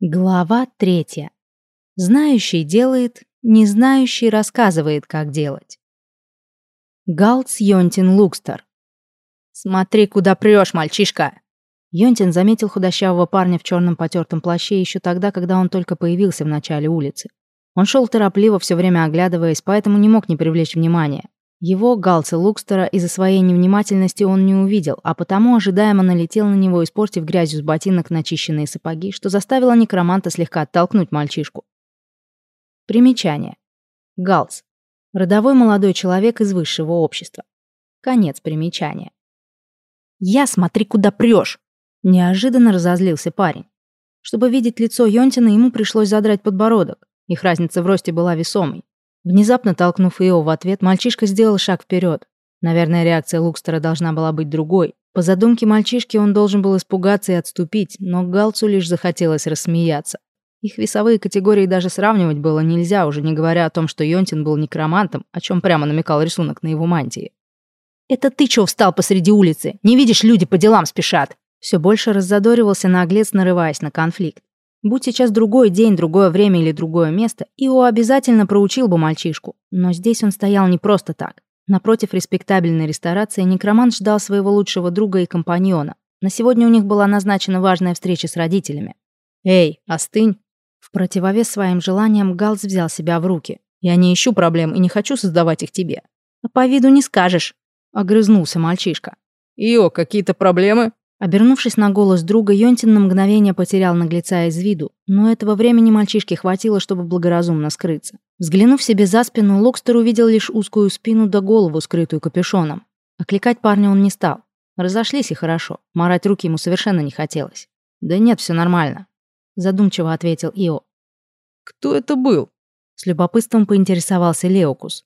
Глава третья. Знающий делает, не знающий рассказывает, как делать. Галц Йонтин Лукстер. «Смотри, куда прешь, мальчишка!» Йонтин заметил худощавого парня в черном потертом плаще еще тогда, когда он только появился в начале улицы. Он шел торопливо, все время оглядываясь, поэтому не мог не привлечь внимания. Его, Галца Лукстера, из-за своей невнимательности он не увидел, а потому ожидаемо налетел на него, испортив грязью с ботинок начищенные сапоги, что заставило некроманта слегка оттолкнуть мальчишку. Примечание. Галц. Родовой молодой человек из высшего общества. Конец примечания. «Я смотри, куда прешь!» Неожиданно разозлился парень. Чтобы видеть лицо Йонтина, ему пришлось задрать подбородок. Их разница в росте была весомой. Внезапно толкнув Ио в ответ, мальчишка сделал шаг вперед. Наверное, реакция Лукстера должна была быть другой. По задумке мальчишки он должен был испугаться и отступить, но Галцу лишь захотелось рассмеяться. Их весовые категории даже сравнивать было нельзя, уже не говоря о том, что Йонтин был некромантом, о чем прямо намекал рисунок на его мантии. «Это ты чего встал посреди улицы? Не видишь, люди по делам спешат!» Все больше раззадоривался наглец, нарываясь на конфликт. Будь сейчас другой день, другое время или другое место, Ио обязательно проучил бы мальчишку. Но здесь он стоял не просто так. Напротив респектабельной ресторации некромант ждал своего лучшего друга и компаньона. На сегодня у них была назначена важная встреча с родителями. «Эй, остынь!» В противовес своим желаниям Галс взял себя в руки. «Я не ищу проблем и не хочу создавать их тебе». «А по виду не скажешь», — огрызнулся мальчишка. «Ио, какие-то проблемы?» Обернувшись на голос друга, Йонтин на мгновение потерял наглеца из виду, но этого времени мальчишке хватило, чтобы благоразумно скрыться. Взглянув себе за спину, Локстер увидел лишь узкую спину да голову, скрытую капюшоном. Окликать парня он не стал. Разошлись и хорошо. Марать руки ему совершенно не хотелось. «Да нет, все нормально», — задумчиво ответил Ио. «Кто это был?» С любопытством поинтересовался Леокус.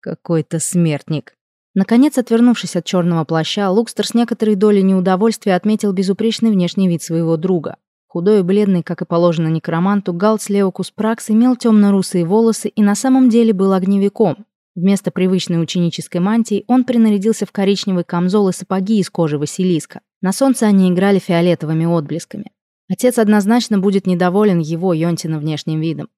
«Какой-то смертник», Наконец, отвернувшись от черного плаща, Лукстер с некоторой долей неудовольствия отметил безупречный внешний вид своего друга. Худой и бледный, как и положено некроманту, Галц Леокус Пракс имел темно-русые волосы и на самом деле был огневиком. Вместо привычной ученической мантии он принарядился в коричневый камзол и сапоги из кожи Василиска. На солнце они играли фиолетовыми отблесками. Отец однозначно будет недоволен его, Йонтина, внешним видом.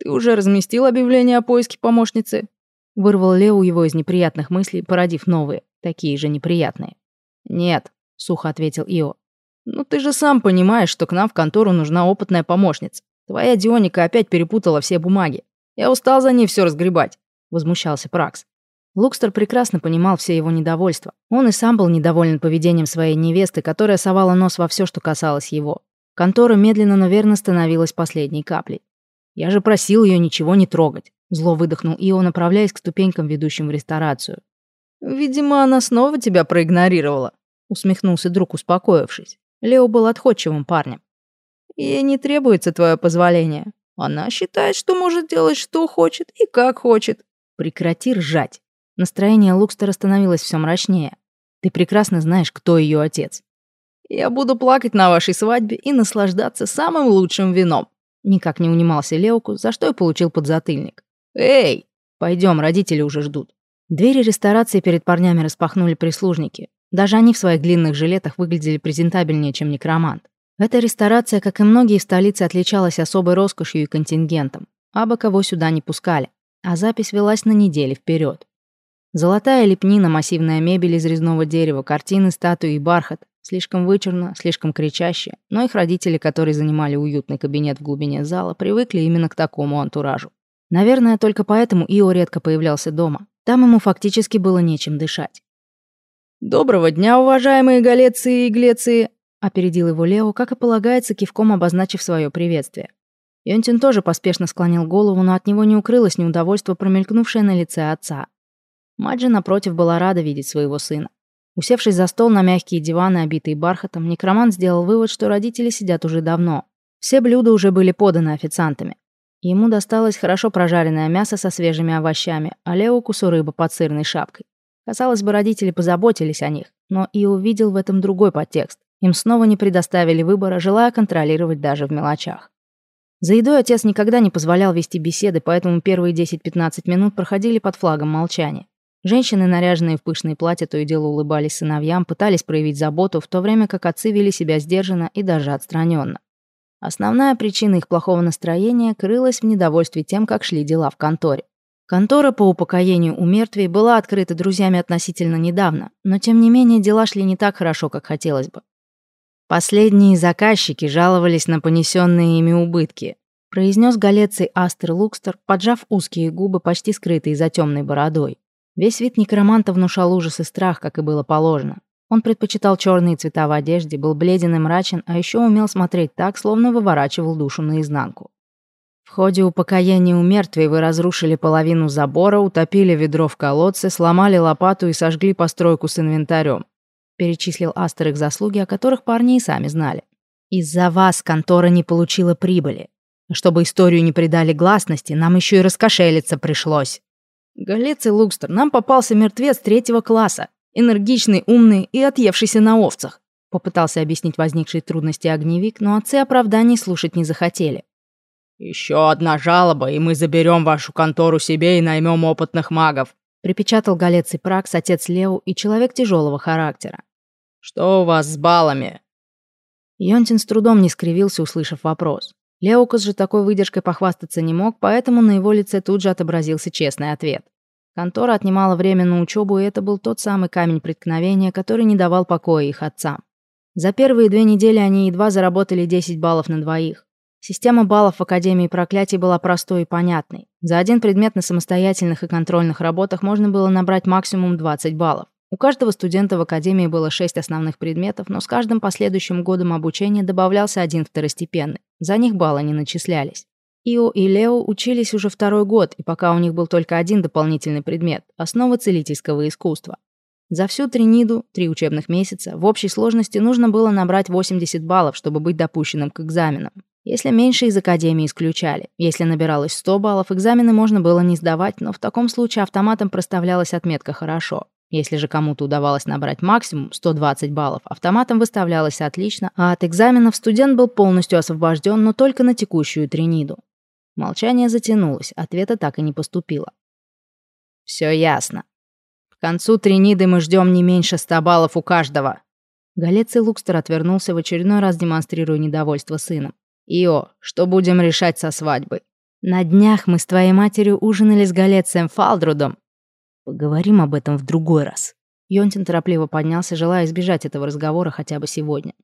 «Ты уже разместил объявление о поиске помощницы?» Вырвал Лео его из неприятных мыслей, породив новые, такие же неприятные. «Нет», — сухо ответил Ио. «Ну ты же сам понимаешь, что к нам в контору нужна опытная помощница. Твоя Дионика опять перепутала все бумаги. Я устал за ней все разгребать», — возмущался Пракс. Лукстер прекрасно понимал все его недовольства. Он и сам был недоволен поведением своей невесты, которая совала нос во все, что касалось его. Контора медленно, но верно становилась последней каплей. Я же просил ее ничего не трогать. Зло выдохнул Ио, направляясь к ступенькам, ведущим в ресторацию. «Видимо, она снова тебя проигнорировала», усмехнулся друг, успокоившись. Лео был отходчивым парнем. «Ей не требуется твое позволение. Она считает, что может делать, что хочет и как хочет. Прекрати ржать». Настроение Лукстера становилось все мрачнее. «Ты прекрасно знаешь, кто ее отец». «Я буду плакать на вашей свадьбе и наслаждаться самым лучшим вином», Никак не унимался Леоку, за что и получил подзатыльник. «Эй! Пойдем, родители уже ждут». Двери ресторации перед парнями распахнули прислужники. Даже они в своих длинных жилетах выглядели презентабельнее, чем некромант. Эта ресторация, как и многие в столице, отличалась особой роскошью и контингентом. Абы кого сюда не пускали. А запись велась на неделю вперед. Золотая лепнина, массивная мебель из резного дерева, картины, статуи и бархат. Слишком вычурно, слишком кричаще, но их родители, которые занимали уютный кабинет в глубине зала, привыкли именно к такому антуражу. Наверное, только поэтому Ио редко появлялся дома. Там ему фактически было нечем дышать. «Доброго дня, уважаемые галеции и глеции!» опередил его Лео, как и полагается, кивком обозначив свое приветствие. Йонтин тоже поспешно склонил голову, но от него не укрылось неудовольство, промелькнувшее на лице отца. Мать напротив, была рада видеть своего сына. Усевшись за стол на мягкие диваны, обитые бархатом, некромант сделал вывод, что родители сидят уже давно. Все блюда уже были поданы официантами. Ему досталось хорошо прожаренное мясо со свежими овощами, а Лео кусу рыбы под сырной шапкой. Казалось бы, родители позаботились о них, но и увидел в этом другой подтекст. Им снова не предоставили выбора, желая контролировать даже в мелочах. За едой отец никогда не позволял вести беседы, поэтому первые 10-15 минут проходили под флагом молчания. Женщины, наряженные в пышные платья, то и дело улыбались сыновьям, пытались проявить заботу, в то время как отцы вели себя сдержанно и даже отстраненно. Основная причина их плохого настроения крылась в недовольстве тем, как шли дела в конторе. Контора по упокоению у мертвей была открыта друзьями относительно недавно, но тем не менее дела шли не так хорошо, как хотелось бы. Последние заказчики жаловались на понесенные ими убытки, произнес галеций Астер Лукстер, поджав узкие губы, почти скрытые за темной бородой. Весь вид некроманта внушал ужас и страх, как и было положено. Он предпочитал черные цвета в одежде, был бледен и мрачен, а еще умел смотреть так, словно выворачивал душу наизнанку. В ходе упокоения у мертвей вы разрушили половину забора, утопили ведро в колодце, сломали лопату и сожгли постройку с инвентарем. Перечислил Астер их заслуги, о которых парни и сами знали. Из-за вас контора не получила прибыли. Чтобы историю не придали гласности, нам еще и раскошелиться пришлось. Галец и Лукстер, нам попался мертвец третьего класса. Энергичный, умный и отъевшийся на овцах. Попытался объяснить возникшие трудности огневик, но отцы оправданий слушать не захотели. «Еще одна жалоба, и мы заберем вашу контору себе и наймем опытных магов», припечатал Галец и Пракс, отец Лео и человек тяжелого характера. «Что у вас с баллами?» Йонтин с трудом не скривился, услышав вопрос. Леукас же такой выдержкой похвастаться не мог, поэтому на его лице тут же отобразился честный ответ. Контора отнимала время на учебу, и это был тот самый камень преткновения, который не давал покоя их отцам. За первые две недели они едва заработали 10 баллов на двоих. Система баллов в Академии проклятий была простой и понятной. За один предмет на самостоятельных и контрольных работах можно было набрать максимум 20 баллов. У каждого студента в Академии было 6 основных предметов, но с каждым последующим годом обучения добавлялся один второстепенный. За них баллы не начислялись. Ио и Лео учились уже второй год, и пока у них был только один дополнительный предмет – основа целительского искусства. За всю Триниду, три учебных месяца, в общей сложности нужно было набрать 80 баллов, чтобы быть допущенным к экзаменам. Если меньше из академии исключали. Если набиралось 100 баллов, экзамены можно было не сдавать, но в таком случае автоматом проставлялась отметка «хорошо». Если же кому-то удавалось набрать максимум 120 баллов, автоматом выставлялось отлично, а от экзаменов студент был полностью освобожден, но только на текущую триниду. Молчание затянулось, ответа так и не поступило. Все ясно. К концу триниды мы ждем не меньше 100 баллов у каждого. Галец и Лукстер отвернулся в очередной раз, демонстрируя недовольство сыном. «Ио, что будем решать со свадьбой?» «На днях мы с твоей матерью ужинали с Галецем Фалдрудом Поговорим об этом в другой раз. Йонтин торопливо поднялся, желая избежать этого разговора хотя бы сегодня.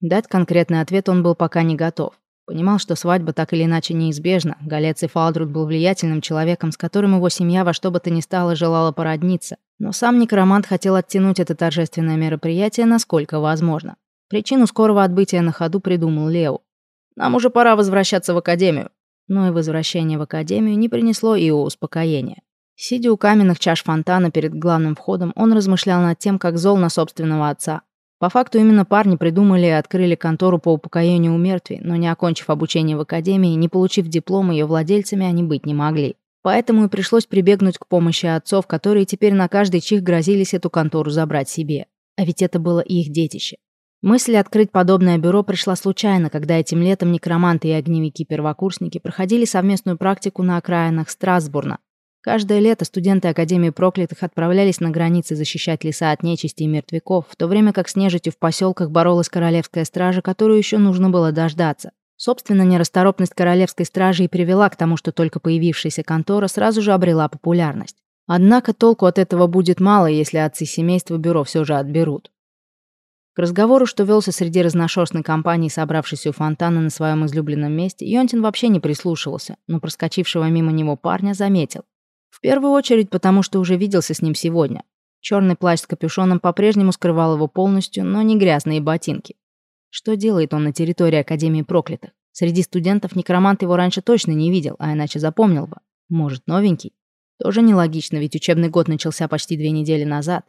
Дать конкретный ответ он был пока не готов. Понимал, что свадьба так или иначе неизбежна. Галец и Фалдруд был влиятельным человеком, с которым его семья во что бы то ни стало желала породниться. Но сам некромант хотел оттянуть это торжественное мероприятие насколько возможно. Причину скорого отбытия на ходу придумал Лео. «Нам уже пора возвращаться в академию». Но и возвращение в академию не принесло Ио успокоения. Сидя у каменных чаш фонтана перед главным входом, он размышлял над тем, как зол на собственного отца. По факту именно парни придумали и открыли контору по упокоению у мертвей, но не окончив обучение в академии, не получив диплом, ее владельцами они быть не могли. Поэтому и пришлось прибегнуть к помощи отцов, которые теперь на каждый чих грозились эту контору забрать себе. А ведь это было их детище. Мысль открыть подобное бюро пришла случайно, когда этим летом некроманты и огневики-первокурсники проходили совместную практику на окраинах Страсбурна, Каждое лето студенты Академии проклятых отправлялись на границы защищать леса от нечисти и мертвяков, в то время как с нежитью в поселках боролась королевская стража, которую еще нужно было дождаться. Собственно, нерасторопность королевской стражи и привела к тому, что только появившаяся контора сразу же обрела популярность. Однако толку от этого будет мало, если отцы семейства бюро все же отберут. К разговору, что велся среди разношерстной компании, собравшейся у фонтана на своем излюбленном месте, Йонтин вообще не прислушивался, но проскочившего мимо него парня заметил. В первую очередь потому, что уже виделся с ним сегодня. Черный плащ с капюшоном по-прежнему скрывал его полностью, но не грязные ботинки. Что делает он на территории Академии проклятых? Среди студентов некромант его раньше точно не видел, а иначе запомнил бы. Может, новенький? Тоже нелогично, ведь учебный год начался почти две недели назад.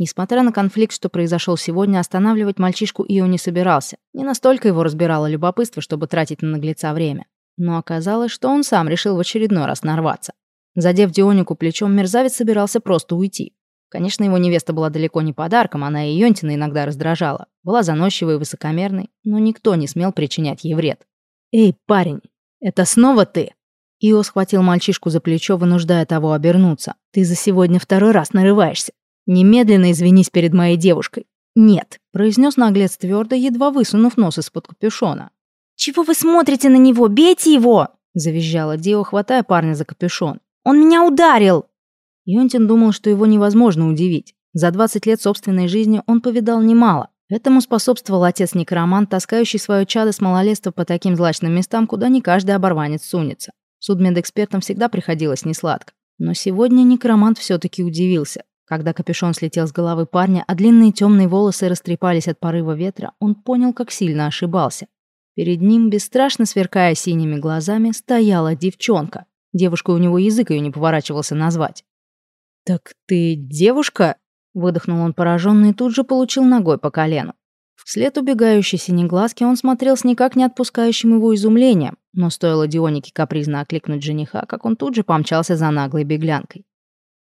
Несмотря на конфликт, что произошел сегодня, останавливать мальчишку Ио не собирался. Не настолько его разбирало любопытство, чтобы тратить на наглеца время. Но оказалось, что он сам решил в очередной раз нарваться. Задев Дионику плечом, мерзавец собирался просто уйти. Конечно, его невеста была далеко не подарком, она и Йонтина иногда раздражала. Была заносчивой и высокомерной, но никто не смел причинять ей вред. «Эй, парень, это снова ты?» Ио схватил мальчишку за плечо, вынуждая того обернуться. «Ты за сегодня второй раз нарываешься. Немедленно извинись перед моей девушкой». «Нет», — произнес наглец твердо, едва высунув нос из-под капюшона. «Чего вы смотрите на него? Бейте его!» — завизжала Дио, хватая парня за капюшон. «Он меня ударил!» Йонтин думал, что его невозможно удивить. За 20 лет собственной жизни он повидал немало. Этому способствовал отец-некромант, таскающий свое чадо с малолетства по таким злачным местам, куда не каждый оборванец сунется. Судмедэкспертам всегда приходилось несладко. Но сегодня некромант все-таки удивился. Когда капюшон слетел с головы парня, а длинные темные волосы растрепались от порыва ветра, он понял, как сильно ошибался. Перед ним, бесстрашно сверкая синими глазами, стояла девчонка. Девушка у него язык ее не поворачивался назвать. «Так ты девушка?» Выдохнул он пораженно и тут же получил ногой по колену. Вслед убегающей синеглазки он смотрел с никак не отпускающим его изумлением, но стоило Дионике капризно окликнуть жениха, как он тут же помчался за наглой беглянкой.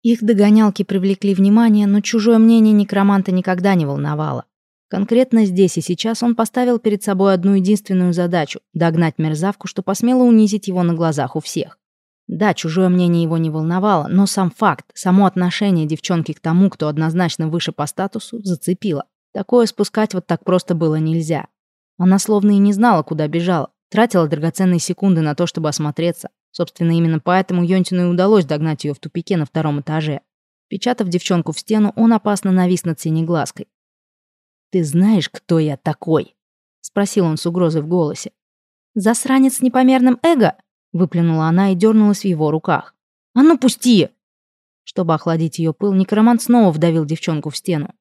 Их догонялки привлекли внимание, но чужое мнение некроманта никогда не волновало. Конкретно здесь и сейчас он поставил перед собой одну единственную задачу — догнать мерзавку, что посмело унизить его на глазах у всех. Да, чужое мнение его не волновало, но сам факт, само отношение девчонки к тому, кто однозначно выше по статусу, зацепило. Такое спускать вот так просто было нельзя. Она словно и не знала, куда бежала, тратила драгоценные секунды на то, чтобы осмотреться. Собственно, именно поэтому Йонтину и удалось догнать ее в тупике на втором этаже. Печатав девчонку в стену, он опасно навис над синеглазкой. «Ты знаешь, кто я такой?» — спросил он с угрозой в голосе. «Засранец с непомерным эго?» Выплюнула она и дернулась в его руках. «А ну, пусти!» Чтобы охладить ее пыл, некромант снова вдавил девчонку в стену.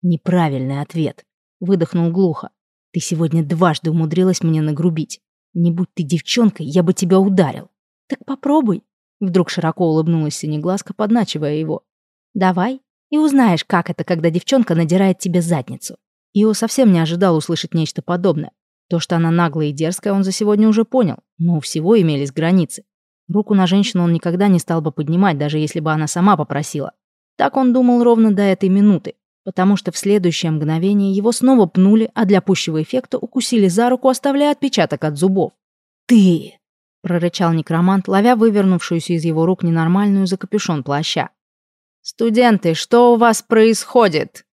«Неправильный ответ», — выдохнул глухо. «Ты сегодня дважды умудрилась мне нагрубить. Не будь ты девчонкой, я бы тебя ударил». «Так попробуй», — вдруг широко улыбнулась синеглазка, подначивая его. «Давай, и узнаешь, как это, когда девчонка надирает тебе задницу». Ио совсем не ожидал услышать нечто подобное. То, что она наглая и дерзкая, он за сегодня уже понял, но у всего имелись границы. Руку на женщину он никогда не стал бы поднимать, даже если бы она сама попросила. Так он думал ровно до этой минуты, потому что в следующее мгновение его снова пнули, а для пущего эффекта укусили за руку, оставляя отпечаток от зубов. «Ты!» — прорычал некромант, ловя вывернувшуюся из его рук ненормальную за капюшон плаща. «Студенты, что у вас происходит?»